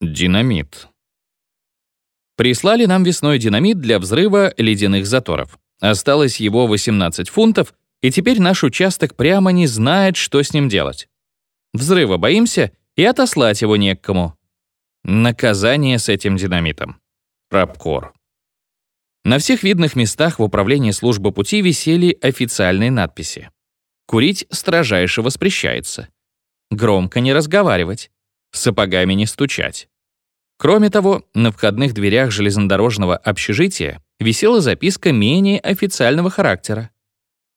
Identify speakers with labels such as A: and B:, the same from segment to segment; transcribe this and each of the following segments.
A: Динамит. Прислали нам весной динамит для взрыва ледяных заторов. Осталось его 18 фунтов, и теперь наш участок прямо не знает, что с ним делать. Взрыва боимся, и отослать его не к кому. Наказание с этим динамитом. Рабкор. На всех видных местах в управлении службы пути висели официальные надписи. Курить строжайше воспрещается. Громко не разговаривать. Сапогами не стучать. Кроме того, на входных дверях железнодорожного общежития висела записка менее официального характера.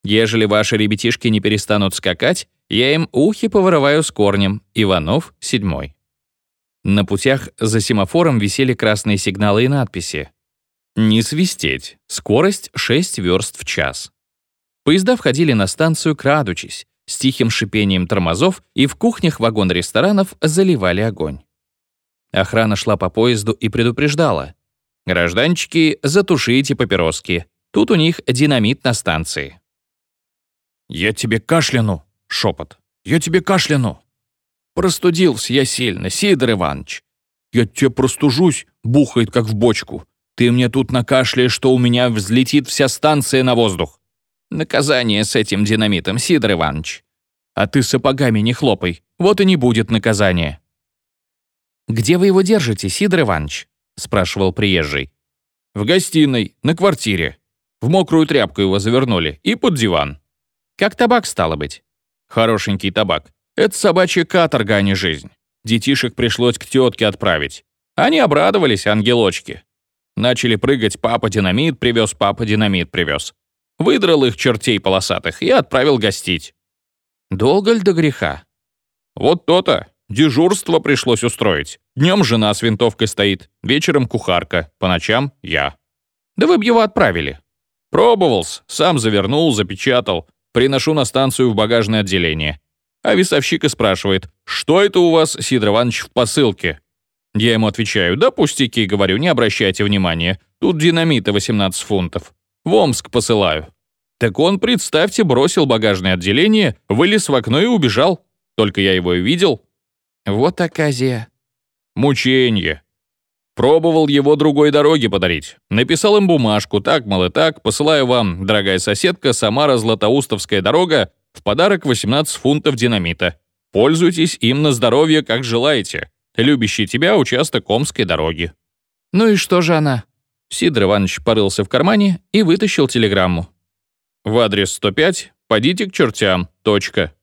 A: «Ежели ваши ребятишки не перестанут скакать, я им ухи повырываю с корнем. Иванов, седьмой». На путях за семафором висели красные сигналы и надписи. «Не свистеть. Скорость 6 верст в час». Поезда входили на станцию, крадучись, с тихим шипением тормозов, и в кухнях вагон-ресторанов заливали огонь. Охрана шла по поезду и предупреждала. «Гражданчики, затушите папироски. Тут у них динамит на станции».
B: «Я тебе кашляну!» — шепот. «Я тебе кашляну!» «Простудился я сильно, Сидор Иванович!» «Я тебе простужусь!» — бухает, как в бочку. «Ты мне тут накашляешь, что у меня взлетит вся станция на воздух!» «Наказание с этим динамитом, Сидор Иванович!» «А ты сапогами не хлопай, вот и не будет наказания!»
A: «Где вы его держите, Сидор Иванович?» — спрашивал приезжий.
B: «В гостиной, на квартире. В мокрую тряпку его завернули и под диван».
A: «Как табак стало быть?»
B: «Хорошенький табак. Это собачья каторга, а не жизнь. Детишек пришлось к тетке отправить. Они обрадовались, ангелочки. Начали прыгать, папа динамит привез, папа динамит привез. Выдрал их чертей полосатых и отправил гостить.
A: Долго ли до греха?
B: Вот то-то. Дежурство пришлось устроить. Днем жена с винтовкой стоит, вечером кухарка, по ночам я.
A: Да вы б его отправили.
B: Пробовался, сам завернул, запечатал. Приношу на станцию в багажное отделение. А весовщик и спрашивает, что это у вас, Сидор Иванович, в посылке? Я ему отвечаю, да пустяки, говорю, не обращайте внимания. Тут динамита 18 фунтов. В Омск посылаю. Так он, представьте, бросил багажное отделение, вылез в окно и убежал. Только я его и видел.
A: Вот оказия.
B: Мученье. Пробовал его другой дороге подарить. Написал им бумажку, так, мол, и так, посылаю вам, дорогая соседка, Самара-Златоустовская дорога, в подарок 18 фунтов динамита. Пользуйтесь им на здоровье, как желаете. Любящий тебя участок Омской дороги.
A: Ну и что же она? Сидор Иванович порылся в кармане и вытащил телеграмму.
B: В адрес 105 «Подите к чертям. Точка».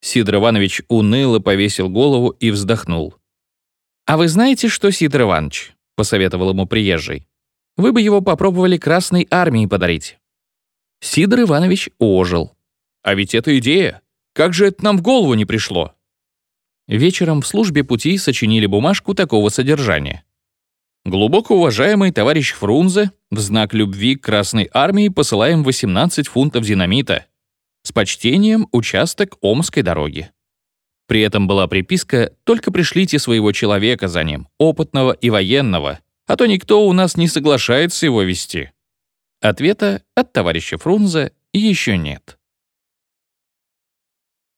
A: Сидор Иванович уныло повесил голову и вздохнул. «А вы знаете, что, Сидор Иванович?» — посоветовал ему приезжий. «Вы бы его попробовали Красной Армии подарить». Сидор Иванович ожил.
B: «А ведь это идея! Как же это нам в голову не пришло?»
A: Вечером в службе пути сочинили бумажку такого содержания. Глубоко уважаемый товарищ Фрунзе, в знак любви к Красной Армии посылаем 18 фунтов динамита. С почтением, участок Омской дороги. При этом была приписка «Только пришлите своего человека за ним, опытного и военного, а то никто у нас не соглашается его вести». Ответа от товарища Фрунзе еще нет.